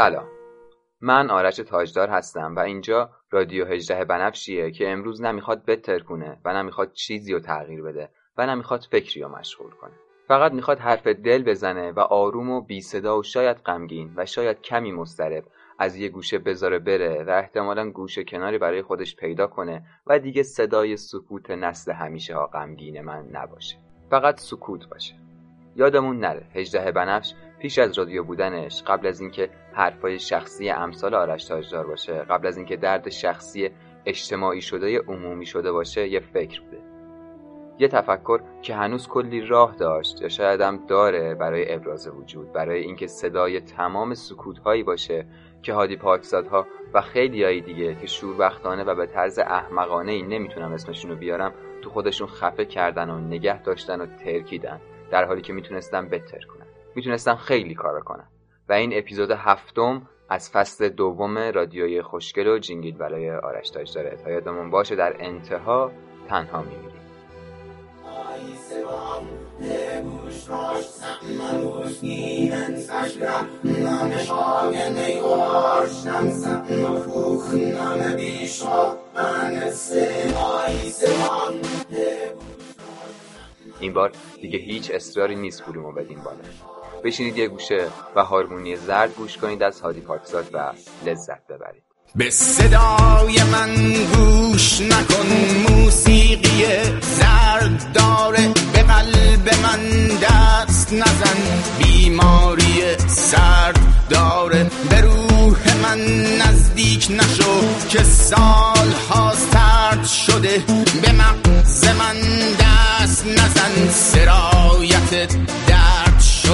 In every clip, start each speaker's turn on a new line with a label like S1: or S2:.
S1: سلام. من آرش تاجدار هستم و اینجا رادیو هجده بنفشیه که امروز نمی‌خواد بتر کنه و نمی‌خواد چیزی رو تغییر بده و نمی‌خواد فکری رو مشغول کنه. فقط می‌خواد حرف دل بزنه و آروم و بی صدا و شاید غمگین و شاید کمی مضطرب از یه گوشه بذاره بره و احتمالا گوشه کناری برای خودش پیدا کنه و دیگه صدای سکوت نسل همیشه ها غمگین من نباشه. فقط سکوت باشه. یادمون نره هجده بنفش پیش از رادیو بودنش قبل از اینکه حرفای شخصی امثال آرش تاجدار باشه قبل از اینکه درد شخصی اجتماعی شده عمومی شده باشه یه فکر بوده. یه تفکر که هنوز کلی راه داشت یا شاید هم داره برای ابراز وجود برای اینکه صدای تمام سکوت هایی باشه که هادی پاکزادها و خیلی هایی دیگه که شوربختانه و به طرز احمقانه ای نمی‌تونم اسمشون رو بیارم تو خودشون خفه کردن و نگه داشتن و ترکیدن در حالی که می‌تونستن کنن می‌تونستن خیلی کار کنن و این اپیزود هفتم از فصل دوم رادیوی خوشگل و جنگیل برای آرش تاج داره. تا یادمون باشه در انتها تنها میمیریم. این بار دیگه هیچ اصراری نیست فولومو بدین بالا. بشینید یه گوشه و هارمونی زرد گوش کنید از هادی پاکزاد و لذت ببرید.
S2: به صدای من گوش نکن موسیقی زرد داره به قلب من دست نزن. بیماری سرد داره به روح من نزدیک نشو که سال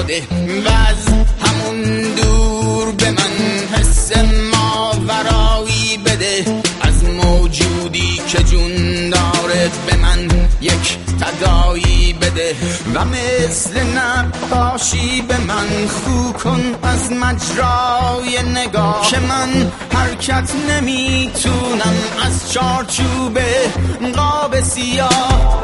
S2: شده و از همون دور به من حس ماورایی بده. از موجودی که جون داره به من یک تدایی بده. و مثل نقاشی به من خو کن از مجرای نگاه که من حرکت نمی‌تونم از چارچوب قاب سیاه.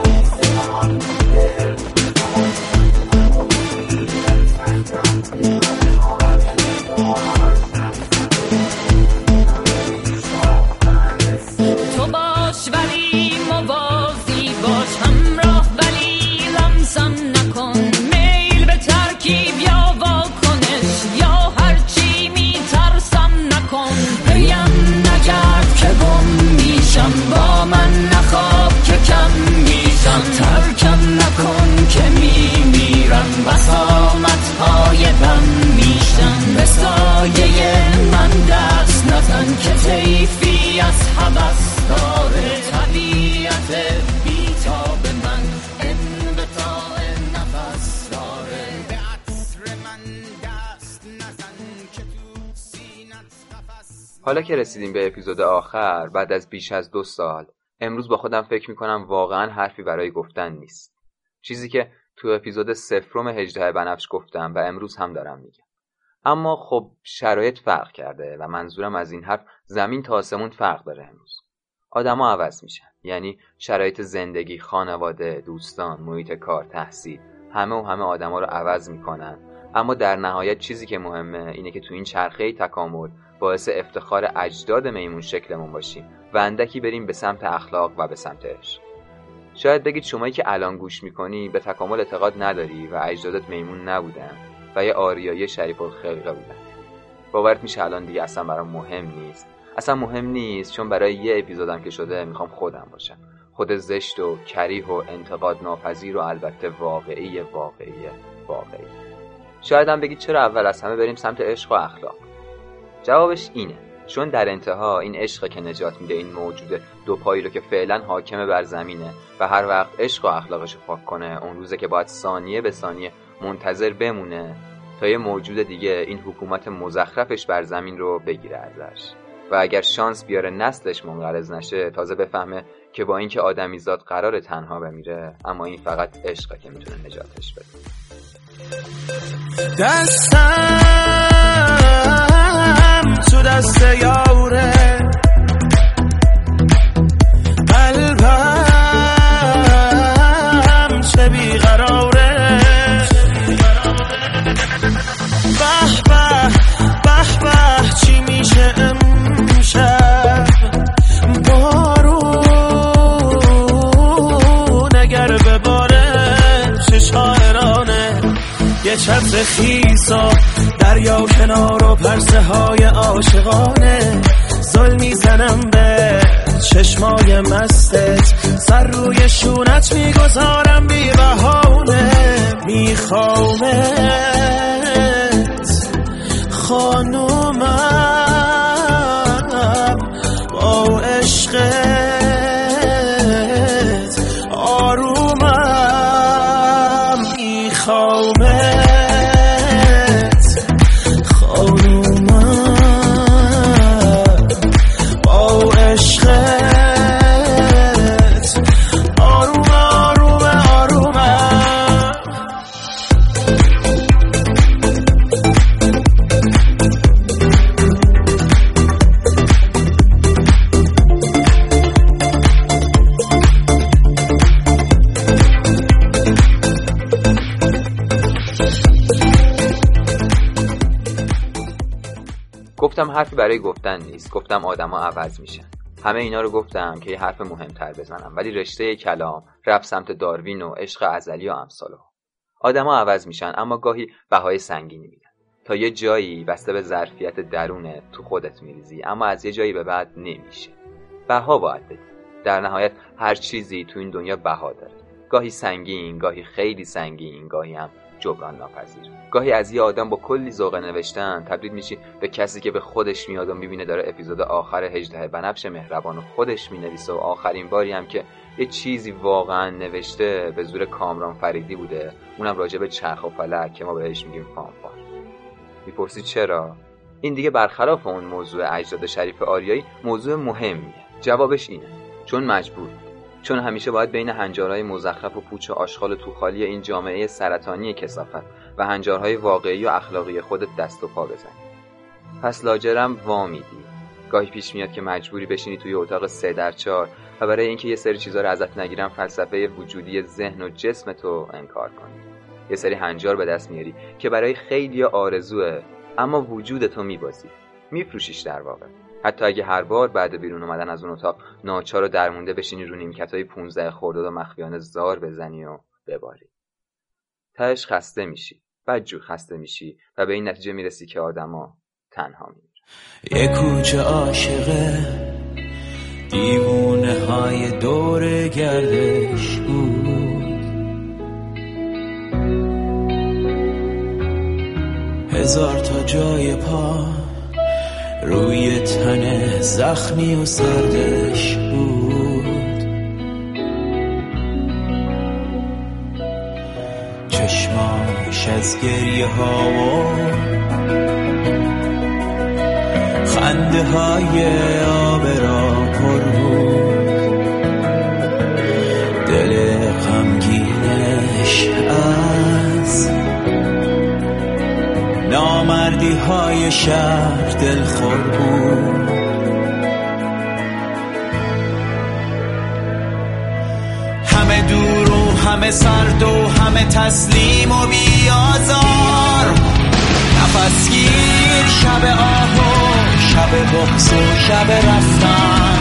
S1: حالا که رسیدیم به اپیزود آخر بعد از بیش از دو سال امروز با خودم فکر می‌کنم واقعا حرفی برای گفتن نیست. چیزی که تو اپیزود سفرم هجده بنفش گفتم و امروز هم دارم میگم. اما خب شرایط فرق کرده و منظورم از این حرف زمین تا آسمون فرق داره امروز. آدما عوض میشن. یعنی شرایط زندگی خانواده دوستان محیط کار تحصیل همه و همه آدما رو عوض می‌کنن. اما در نهایت چیزی که مهمه اینه که تو این چرخه تکامل باعث افتخار اجداد میمون شکلمون باشیم و اندکی بریم به سمت اخلاق و به سمت عشق. شاید بگید شمایی که الان گوش می‌کنی به تکامل اعتقاد نداری و اجدادت میمون نبودن و یه آریایی شریف الخلقه بودن. باورت میشه الان دیگه اصلا برام مهم نیست. اصلا مهم نیست چون برای یه اپیزودم که شده می‌خوام خودم باشم. خود زشت و کریه و انتقاد ناپذیر و البته واقعی واقعی واقعی. شاید هم بگید چرا اول از همه بریم سمت عشق و اخلاق؟ جوابش اینه. چون در انتها این عشق که نجات میده این موجود دو پایی رو که فعلا حاکم بر زمینه و هر وقت عشق و اخلاقش پاک کنه اون روزه که باید ثانیه به ثانیه منتظر بمونه تا یه موجود دیگه این حکومت مزخرفش بر زمین رو بگیره ازش. و اگر شانس بیاره نسلش منقرض نشه تازه بفهمه که با اینکه آدمیزاد قرار تنها بمیره اما این فقط عشقه که می‌تونه نجاتش بده.
S3: دستم تو دست یاوره. قلبم چه بیقراره. به به به به چی میشه امشب؟ بارون اگر بباره چه شاعرانه. یه چتر خیصا دریا کنار و پرسه های عاشقانه. زل می‌زنم به چشمای مستت. سر روی شونت می‌گذارم بی بهانه. میخوامت خانومم. با عشقت
S1: گفتم حرفی برای گفتن نیست. گفتم آدما عوض میشن. همه اینا رو گفتم که یه حرف مهمتر بزنم. ولی رشته کلام رفت سمت داروین و عشق ازلی و امثالها. آدما عوض میشن اما گاهی بهای سنگینی میدن تا یه جایی بسته به ظرفیت درونه تو خودت میریزی اما از یه جایی به بعد نمیشه. بها باید بدی. در نهایت هر چیزی تو این دنیا بها داره. گاهی سنگین گاهی خیلی سنگین گاهی هم جبران ناپذیر. گاهی از یه آدم با کلی ذوق نوشتن تبدیل میشی به کسی که به خودش میاد و می‌بینه داره اپیزود آخر هجده بنفش مهربان و خودش می‌نویسه و آخرین باری هم که یه چیزی واقعا نوشته به زور کامران فریدی بوده. اونم راجع به چرخ و فلک که ما بهش میگیم فانفار می‌پرسی چرا؟ این دیگه برخلاف اون موضوع اجداد شریف آریایی موضوع مهمیه. جوابش اینه. چون مجبور. چون همیشه باید بین هنجارهای مزخرف و پوچ و آشغال توخالی این جامعه سرطانی کسافت و هنجارهای واقعی و اخلاقی خودت دست و پا بزنی. پس لاجرم وامیدی. گاهی پیش میاد که مجبوری بشینی توی اتاق سه در چهار و برای اینکه یه سری چیزا رو ازت نگیرم فلسفه وجودی ذهن و جسم تو انکار کنی. یه سری هنجار به دست میاری که برای خیلی آرزوه اما وجود تو میبازی. میفروشیش در واقع. حتی اگه هر بار بعد بیرون اومدن از اون اتاق ناچار و درمونده بشینی رو نیمکت های 15 خرداد و مخفیانه زار بزنی و بباری. تهش خسته میشی بدجور خسته میشی و به این نتیجه می‌رسی که آدما تنها میمیرن.
S3: یه کوچه عاشقه دیوونه های دور گردش بود. هزار تا جای پا روی تن زخمی و سردش بود. چشماش از گریه ها و خنده های آبرا نامردی های شهر دلخور بود. همه دور و همه سرد و همه تسلیم و بیازار. نفسگیر شب آه و شب بغز و شب رفتن.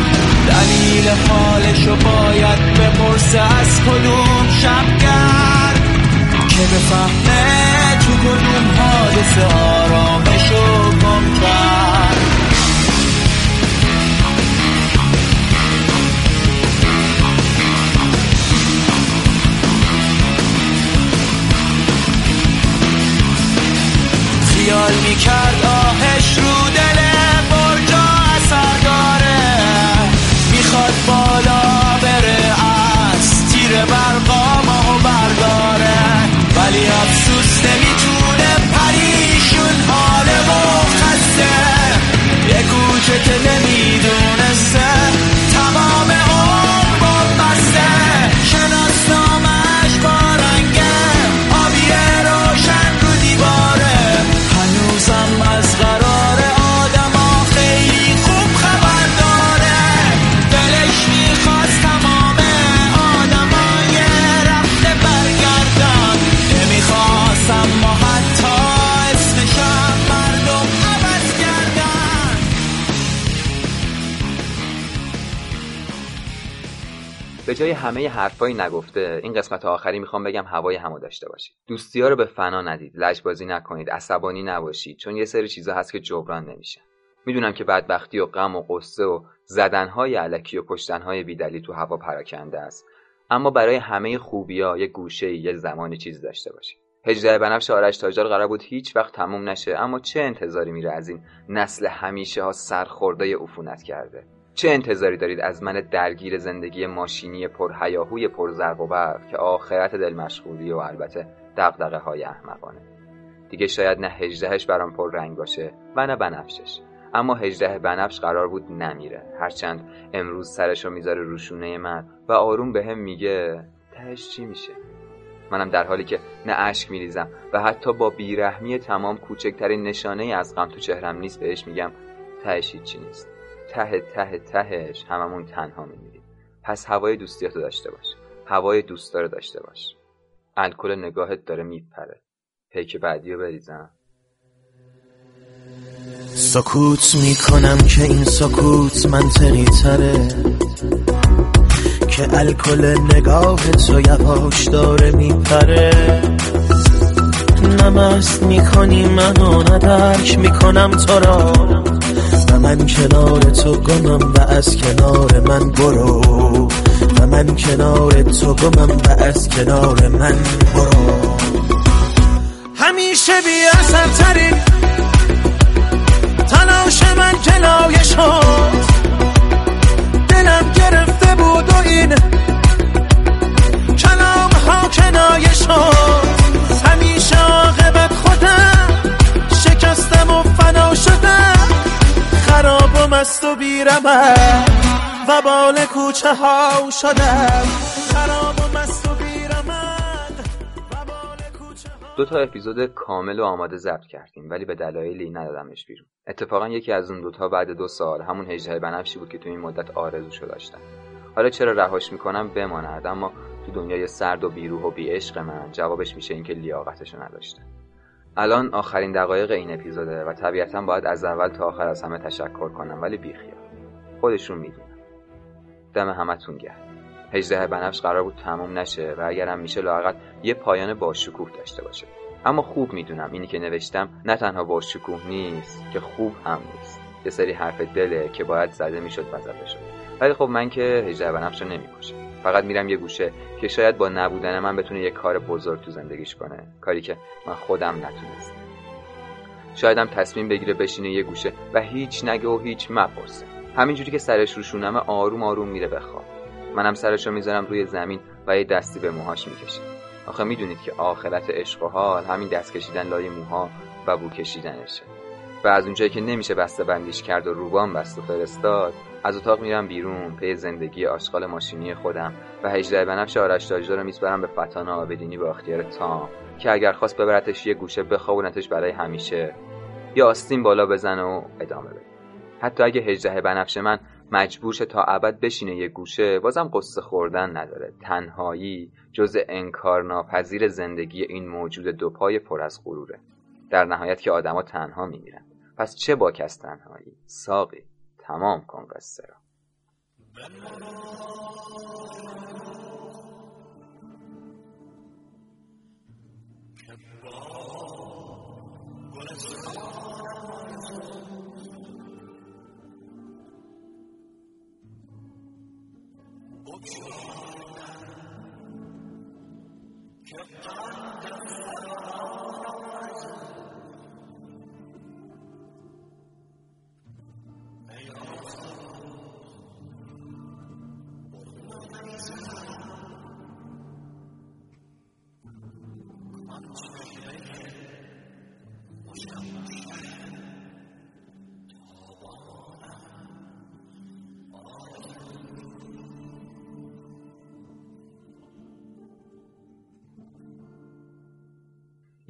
S3: دلیل حالشو باید بپرسه از کدوم شبگرد که بفهمه کدوم حادثه آرامشو گم کرد خیال می‌کرد آهش رو دل کوچه
S1: به جای همه حرفایی نگفته این قسمت آخری می‌خوام بگم هوای همو داشته باشید. دوستی رو به فنا ندید لجبازی نکنید عصبانی نباشید چون یه سری چیزا هست که جبران نمیشه. می‌دونم که بدبختی و غم و قصه و زدنهای علکی و کشتنهای بیدلیل تو هوا پراکنده است. اما برای همه خوبیا یه گوشه یه زمانی چیز داشته باشید. هجده بنفش آرش تاجدار قرار بود هیچ وقت تموم نشه اما چه انتظاری میره از این نسل همیشه ها سرخورده عفونت کرده؟ چه انتظاری دارید از من درگیر زندگی ماشینی پرهیاهوی پرزرق و برق که آخرت دل مشغولی و البته دقدقه های احمقانه؟ دیگه شاید نه هجدهش برام پر رنگ باشه و نه بنفشش. اما هجده بنفش قرار بود نمیره. هرچند امروز سرشو می‌ذاره روشونه من و آروم به هم میگه تهش چی میشه؟ منم در حالی که نه اشک میریزم و حتی با بیرحمی تمام کوچکترین نشانه از غم تو چهرم نیست بهش میگم تهش چی نیست. ته ته تهش هممون تنها میمیریم. پس هوای دوستیاتو داشته باش. هوای دوست داره داشته باش. الکل نگاهت داره میپره. پیک بعدی رو بریزم.
S4: سکوت می‌کنم که این سکوت منطقی تره. که الکل نگاه تو یواش داره میپره. نمست می‌کنی منو ندرک می‌کنم تو را. من کنار تو گمم و از کنار من برو. و من کنار تو گمم و از کنار من برو. همیشه بی اثر ترین تلاش من کنایه شد. دلم گرفته بود و این کلام ها کنایه شد. همیشه عاقبت خودم شکستم و فنا شدم. خراب و مست و بیرمم و بال کوچه ها شدم خراب و مست و
S1: دو تا اپیزود کامل و آماده ضبط کردیم ولی به دلایلی ندادمش بیرون. اتفاقا یکی از اون دوتا بعد دو سال همون هجده بنفشی بود که تو این مدت آرزوشو داشتم. حالا چرا رهاش می‌کنم؟ بماند اما تو دنیای سرد و بیروح و بیعشق من جوابش میشه اینکه لیاقتشو نداشته الان آخرین دقایق این اپیزوده و طبیعتا باید از اول تا آخر از همه تشکر کنم ولی بیخیال. خودشون می‌دونن. دم همتون گرم. هجده بنفش قرار بود تموم نشه و اگرم میشه لااقل یه پایان باشکوه داشته باشه. اما خوب می‌دونم اینی که نوشتم نه تنها باشکوه نیست که خوب هم نیست. یه سری حرف دله که باید زده می‌شد و زده شد. ولی خب من که هجده بنفش رو نمی‌کشم. فقط میرم یه گوشه که شاید با نبودن من بتونه یه کار بزرگ تو زندگیش کنه. کاری که من خودم نتونستم. شایدم تصمیم بگیره بشینه یه گوشه و هیچ نگه و هیچ مپرسه. همینجوری که سرش رو شونمه آروم آروم میره بخواب منم سرشو می‌ذارم روی زمین و یه دستی به موهاش می‌کشم آخه می‌دونید که آخرت عشق و حال همین دست کشیدن لای موها و بو کشیدنشه. و از اونجایی که نمیشه بسته بندیش کرد و روبان بست و فرستاد از اتاق میرم بیرون پی زندگی آشغال ماشینی خودم و هجده بنفش آرش تاجدار رو میسپرم به فتان آبدینی به اختیار تام که اگر خواست ببرتش یه گوشه بخوابونتش برای همیشه. یا آستین بالا بزنه و ادامه بده. حتی اگه هجده بنفش من مجبور شه تا ابد بشینه یه گوشه بازم قصه خوردن نداره. تنهایی جز انکار ناپذیر زندگی این موجود دو پای پر از غروره. در نهایت که آدما تنها میمیرن. پس چه باک از تنهایی؟ ساقی. تمام کن قصه را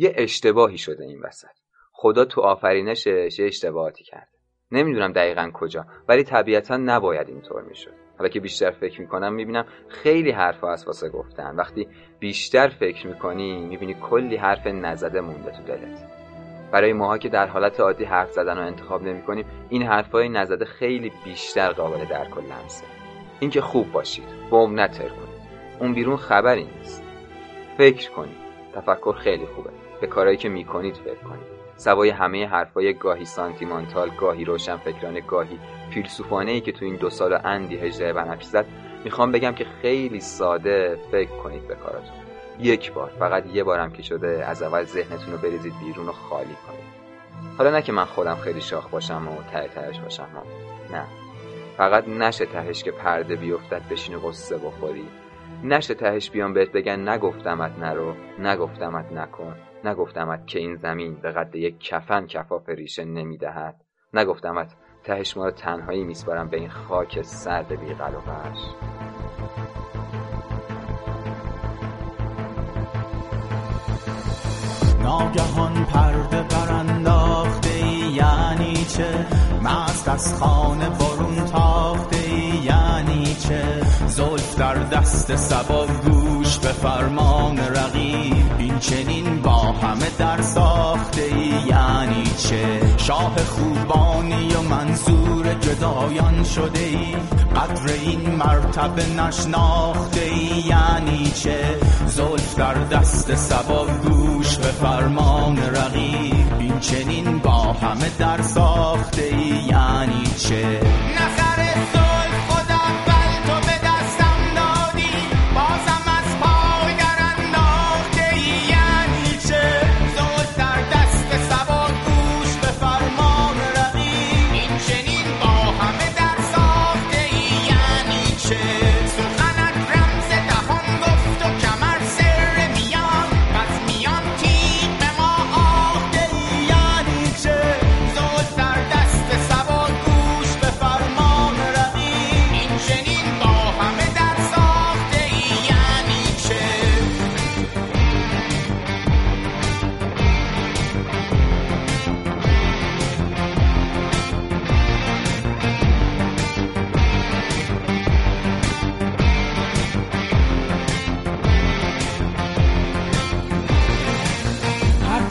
S1: یه اشتباهی شده این وسط. خدا تو آفرینشش یه اشتباهاتی کرده. نمی‌دونم دقیقا کجا ولی طبیعتا نباید اینطور می‌شد. حالا که بیشتر فکر می‌کنم می‌بینم خیلی حرف از واسه گفتن. وقتی بیشتر فکر می‌کنی می‌بینی کلی حرف نزده مونده تو دلت. برای ماها که در حالت عادی حرف زدن رو انتخاب نمی‌کنیم این حرفای نزده خیلی بیشتر قابل درک و لمسه. اینکه خوب باشید بمب نتر کنید. اون بیرون خبری نیست. فکر کنید. تفکر خیلی خوبه. به کارهایی که می‌کنید فکر کنید. سوای همه حرفای گاهی سانتیمانتال گاهی روشن فکرانه گاهی فیلسوفانه ای که تو این دو سال اندی هجده بنفش زد می‌خوام بگم که خیلی ساده فکر کنید به کاراتون. یک بار فقط یه بارم که شده از اول ذهنتون رو بریزید بیرون و خالی کنید. حالا نه که من خودم خیلی شاخ باشم و ته تهش باشم. نه. فقط نشه تهش که پرده بیفتد بشین و قصه بخوری. نشه تهش بیان بهت بگن نگفتمت نرو نگفتمت نکن نگفتمت که این زمین به قد یک کفن کفاف ریشه نمی‌دهد. نگفتمت تهش ما رو تنهایی میسپارم به این خاک سرد بیقل و قش
S2: ناگهان پرده برانداخته یعنی چه؟ مست از خانه برون تاخته یعنی چه؟ زلف در دست سبا گوش به فرمان رقیب. این چنین با همه در ساخته ای یعنی چه؟ شاه خوبانی و منظور جدایان شده ای قدر این مرتبه نشناخته ای یعنی چه؟ زلف در دست سبا گوش به فرمان رقیب. این چنین با همه در ساخته ای یعنی چه؟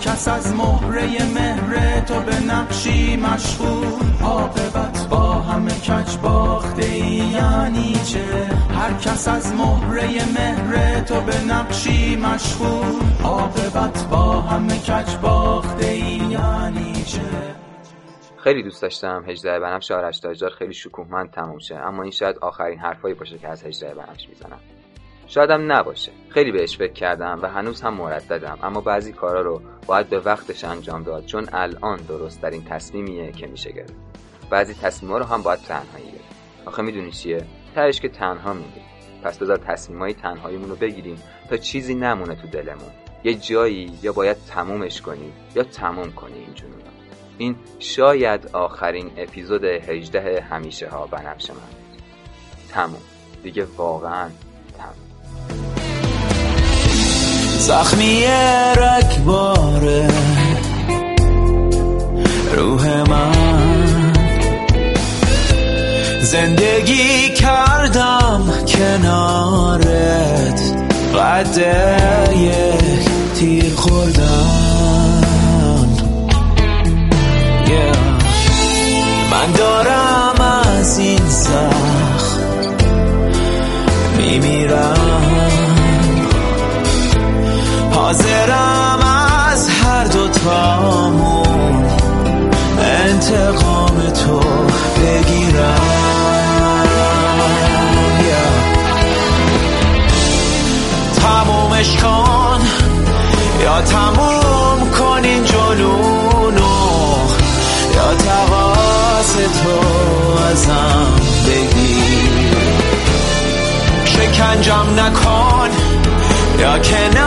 S2: کس از مهره مهر تو به نقشی مشغول. عاقبت با همه کج باخته یعنی چه؟ هر کس از مهره مهر تو به نقشی مشغول. عاقبت با همه کج باخته یعنی چه؟
S1: خیلی دوست داشتم هجده بنفش آرش تاجدار خیلی شکوهمند تموم شه. اما این شاید آخرین حرفایی باشه که از هجده بنفش می‌زنم. شایدم نباشه. خیلی بهش فکر کردم و هنوز هم مرددم اما بعضی کارا رو باید به وقتش انجام داد چون الان درست این تصمیمیه که میشه گرفت. بعضی تصمیما رو هم باید تنهایی گرفت. آخه می‌دونی چیه؟ تهش که تنها میگه پس بذار تصمیمای تنهاییمون رو بگیریم تا چیزی نمونه تو دلمون. یه جایی یا باید تمومش کنی یا تموم کنی این جنون. این شاید آخرین اپیزود 18 همیشه ها بنفش من. تموم. دیگه واقعا
S3: زخمی رکباره روح من. زندگی کردم کنارت. قد یک تیر خوردن. Yeah. من دارم حاضرم از هر دو تامون انتقام تو بگیرم. تمومش کن یا تموم کن این جنونو یا تقاس تو ازم بگیر شکنجم نکن یا کنار